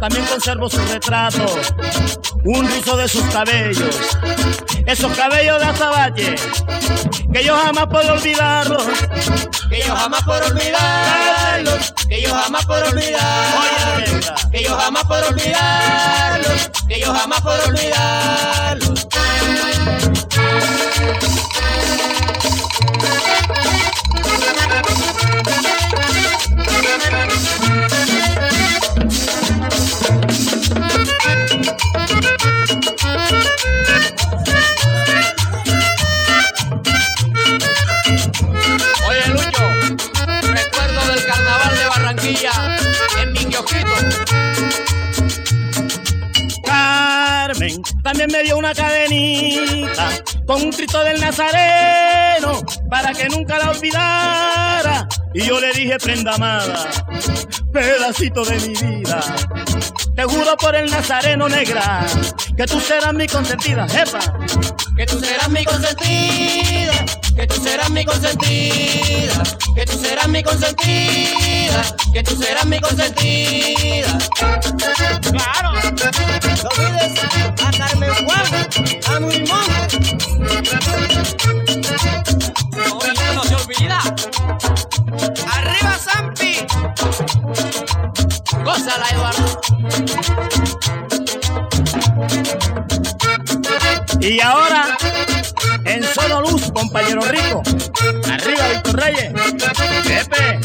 También conservo su retrato, un rizo de sus cabellos, esos cabellos de azabache, que yo jamás puedo olvidarlos. que yo jamás por olvidarlo, que yo jamás por olvidarlo, Oye, venga. que yo jamás por olvidarlo, que yo jamás por olvidarlo. Oye Lucho, recuerdo del carnaval de Barranquilla en mi kiosquito. Carmen también me dio una cadenita con un trito del Nazareno para que nunca la olvidara. Y yo le dije, prenda amada, pedacito de mi vida. Te juro por el Nazareno negra que tú serás mi consentida, jefa. Que tú serás mi consentida, que tú serás mi consentida, que tú serás mi consentida, que tú serás mi consentida. Claro, no olvides a Carmen Juan, a Nurimón. No, Y ahora, en solo luz, compañero rico. Arriba, Víctor Reyes. Pepe.